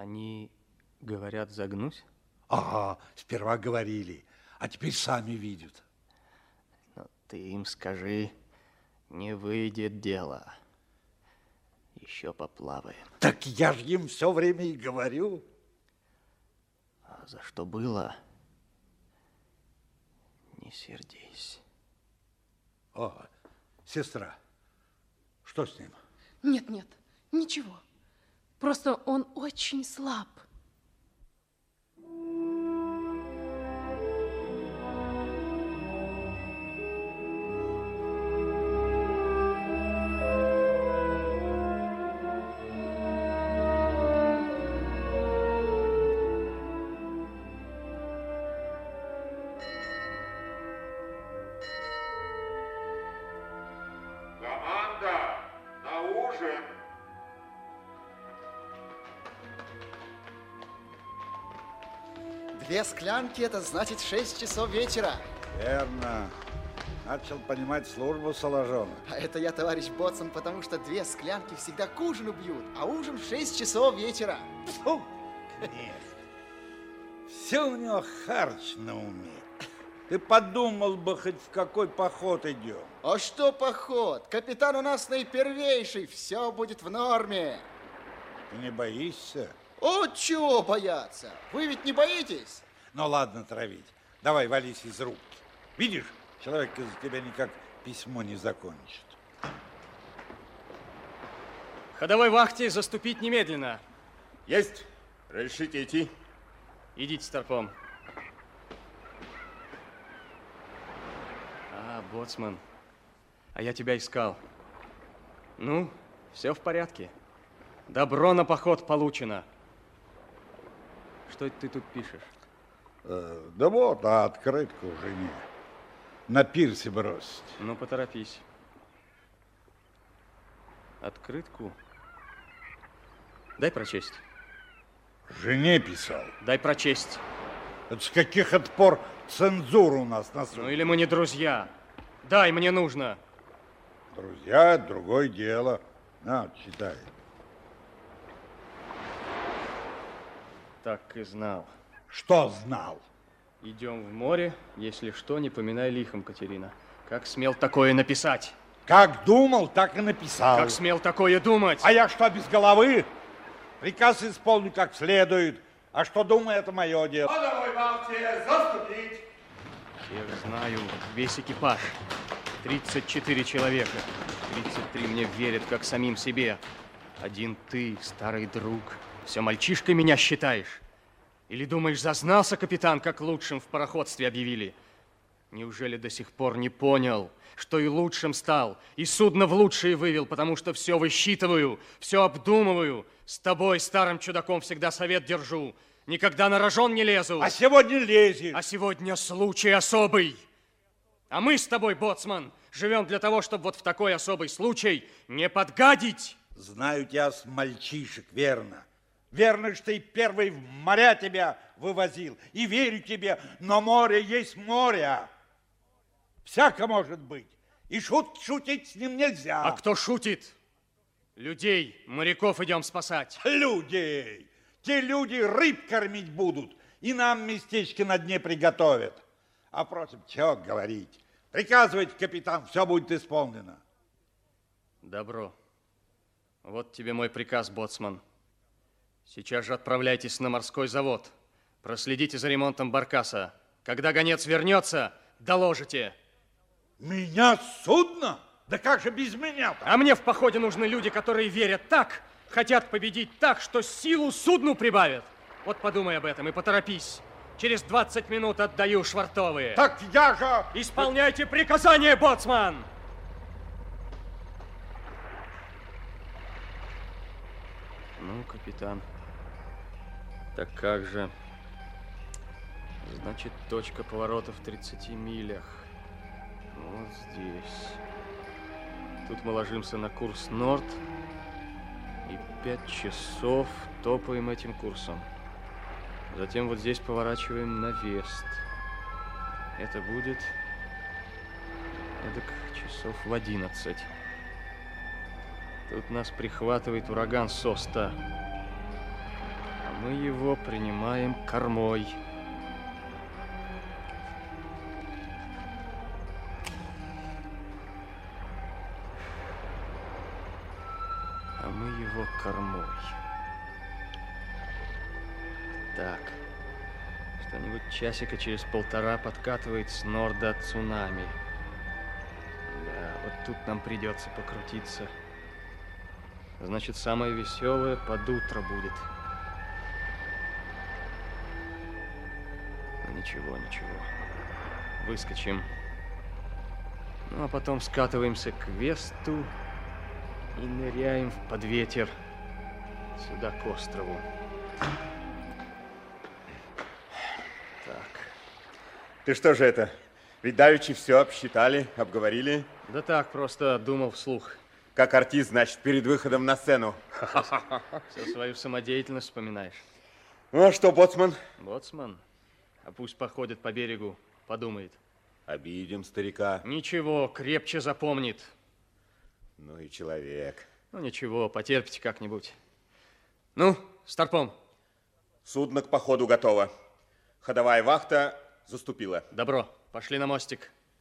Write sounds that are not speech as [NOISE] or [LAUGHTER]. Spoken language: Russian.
Они говорят, загнусь? Ага, сперва говорили, а теперь сами видят. Но ты им скажи, не выйдет дело. Еще поплаваем. Так я же им все время и говорю. А за что было, не сердись. О, сестра, что с ним? Нет, нет, ничего. Просто он очень слаб. Две склянки – это значит 6 часов вечера. Верно. Начал понимать службу Соложона. А это я, товарищ Боцман, потому что две склянки всегда к ужину бьют, а ужин в 6 часов вечера. Фу, нет. Все у него харч на уме. Ты подумал бы, хоть в какой поход идем. А что поход? Капитан у нас наипервейший, все будет в норме. Ты не боишься? О, чего бояться? Вы ведь не боитесь? Ну ладно травить. Давай, вались из рук. Видишь, человек из тебя никак письмо не закончит. Ходовой вахте заступить немедленно. Есть. Разрешите идти? Идите, Старпом. А, боцман, а я тебя искал. Ну, все в порядке. Добро на поход получено. Что это ты тут пишешь? Э, да вот, а открытку жене. На пирсе бросить. Ну, поторопись. Открытку? Дай прочесть. Жене писал. Дай прочесть. Это с каких отпор цензура у нас на Ну, или мы не друзья. Дай, мне нужно. Друзья, другое дело. На, читай. Так и знал. Что знал? Идем в море, если что, не поминай лихом, Катерина. Как смел такое написать? Как думал, так и написал. Как смел такое думать? А я что, без головы? Приказ исполню как следует. А что думаю, это мое дело. Ходовой вахте заступить. Всех знаю, весь экипаж. 34 человека. 33 мне верят, как самим себе. Один ты, старый друг. Все мальчишкой меня считаешь? Или думаешь, зазнался капитан, как лучшим в пароходстве объявили? Неужели до сих пор не понял, что и лучшим стал, и судно в лучшие вывел, потому что все высчитываю, все обдумываю. С тобой, старым чудаком, всегда совет держу. Никогда на рожон не лезу. А сегодня лезешь. А сегодня случай особый. А мы с тобой, боцман, живем для того, чтобы вот в такой особый случай не подгадить. Знаю тебя с мальчишек, верно. Верно, что и первый в моря тебя вывозил. И верю тебе, но море есть море. Всяко может быть. И шут шутить с ним нельзя. А кто шутит? Людей, моряков идем спасать. Людей. Те люди рыб кормить будут. И нам местечко на дне приготовят. А впрочем, чего говорить. Приказывайте, капитан, все будет исполнено. Добро. Вот тебе мой приказ, боцман. Сейчас же отправляйтесь на морской завод. Проследите за ремонтом баркаса. Когда гонец вернется, доложите. Меня судно? Да как же без меня-то? А мне в походе нужны люди, которые верят так, хотят победить так, что силу судну прибавят. Вот подумай об этом и поторопись. Через 20 минут отдаю швартовые. Так я же... Исполняйте приказание, боцман! Ну, капитан, так как же? Значит, точка поворота в 30 милях. Вот здесь. Тут мы ложимся на курс Норд. И пять часов топаем этим курсом. Затем вот здесь поворачиваем на Вест. Это будет эдак часов в 11. Тут нас прихватывает ураган Соста. А мы его принимаем кормой. А мы его кормой. Так. Что-нибудь часика через полтора подкатывает с норда цунами. Да, вот тут нам придется покрутиться. Значит, самое веселое под утро будет. Ничего, ничего. Выскочим. Ну, а потом скатываемся к Весту и ныряем в подветер сюда, к острову. Так. Ты что же это? Ведь давеча все обсчитали, обговорили. Да так, просто думал вслух. Как артист, значит, перед выходом на сцену. [LAUGHS] Все свою самодеятельность вспоминаешь. Ну а что, боцман? Боцман, а пусть походит по берегу, подумает. Обидим старика. Ничего, крепче запомнит. Ну и человек. Ну ничего, потерпите как-нибудь. Ну, старпом, Судно к походу готово. Ходовая вахта заступила. добро, пошли на мостик.